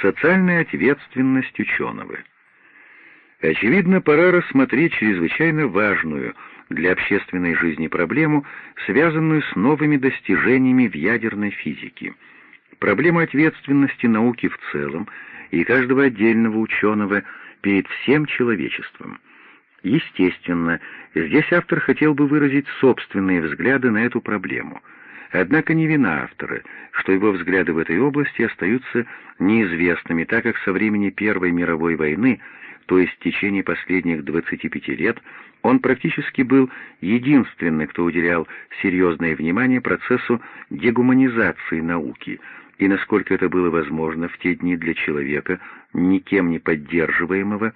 Социальная ответственность ученого. Очевидно, пора рассмотреть чрезвычайно важную для общественной жизни проблему, связанную с новыми достижениями в ядерной физике. Проблема ответственности науки в целом и каждого отдельного ученого перед всем человечеством. Естественно, здесь автор хотел бы выразить собственные взгляды на эту проблему — Однако не вина автора, что его взгляды в этой области остаются неизвестными, так как со времени Первой мировой войны, то есть в течение последних 25 лет, он практически был единственный, кто уделял серьезное внимание процессу дегуманизации науки, и насколько это было возможно в те дни для человека, никем не поддерживаемого,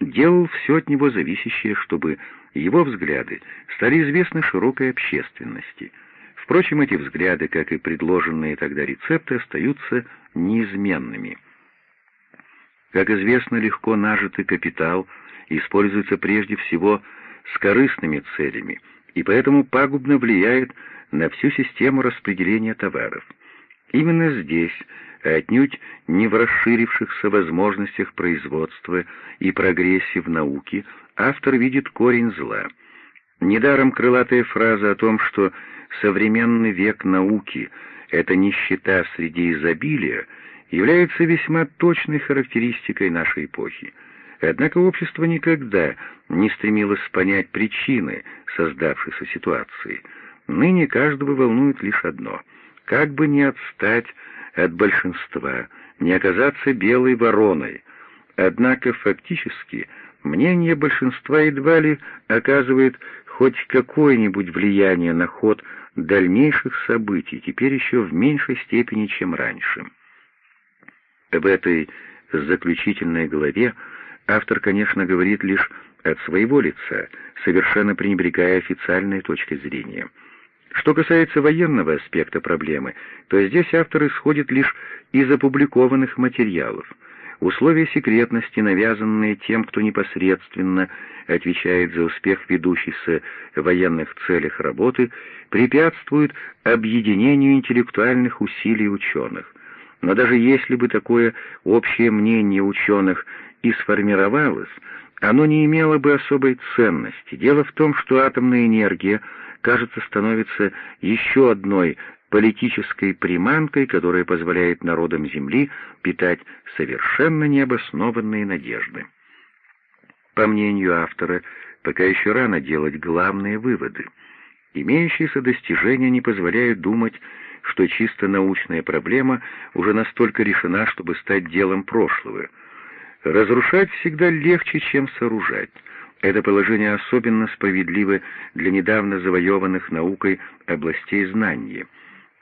делал все от него зависящее, чтобы его взгляды стали известны широкой общественности — Впрочем, эти взгляды, как и предложенные тогда рецепты, остаются неизменными. Как известно, легко нажитый капитал используется прежде всего с корыстными целями и поэтому пагубно влияет на всю систему распределения товаров. Именно здесь, отнюдь не в расширившихся возможностях производства и прогрессе в науке, автор видит корень зла. Недаром крылатая фраза о том, что современный век науки — это нищета среди изобилия, является весьма точной характеристикой нашей эпохи. Однако общество никогда не стремилось понять причины создавшейся ситуации. Ныне каждого волнует лишь одно — как бы не отстать от большинства, не оказаться белой вороной. Однако фактически мнение большинства едва ли оказывает хоть какое-нибудь влияние на ход дальнейших событий, теперь еще в меньшей степени, чем раньше. В этой заключительной главе автор, конечно, говорит лишь от своего лица, совершенно пренебрегая официальной точкой зрения. Что касается военного аспекта проблемы, то здесь автор исходит лишь из опубликованных материалов — Условия секретности, навязанные тем, кто непосредственно отвечает за успех ведущейся в военных целях работы, препятствуют объединению интеллектуальных усилий ученых. Но даже если бы такое общее мнение ученых и сформировалось, оно не имело бы особой ценности. Дело в том, что атомная энергия, кажется, становится еще одной политической приманкой, которая позволяет народам Земли питать совершенно необоснованные надежды. По мнению автора, пока еще рано делать главные выводы. Имеющиеся достижения не позволяют думать, что чисто научная проблема уже настолько решена, чтобы стать делом прошлого. Разрушать всегда легче, чем сооружать. Это положение особенно справедливо для недавно завоеванных наукой областей знания —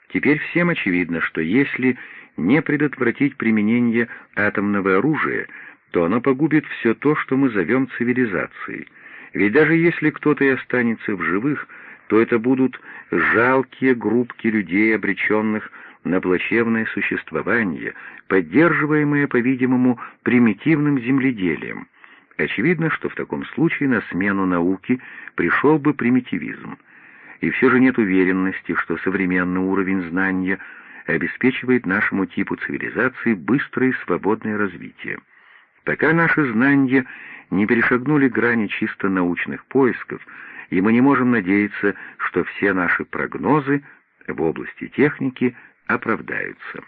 Теперь всем очевидно, что если не предотвратить применение атомного оружия, то оно погубит все то, что мы зовем цивилизацией. Ведь даже если кто-то и останется в живых, то это будут жалкие группки людей, обреченных на плачевное существование, поддерживаемые, по-видимому, примитивным земледелием. Очевидно, что в таком случае на смену науки пришел бы примитивизм и все же нет уверенности, что современный уровень знания обеспечивает нашему типу цивилизации быстрое и свободное развитие. Пока наши знания не перешагнули грани чисто научных поисков, и мы не можем надеяться, что все наши прогнозы в области техники оправдаются.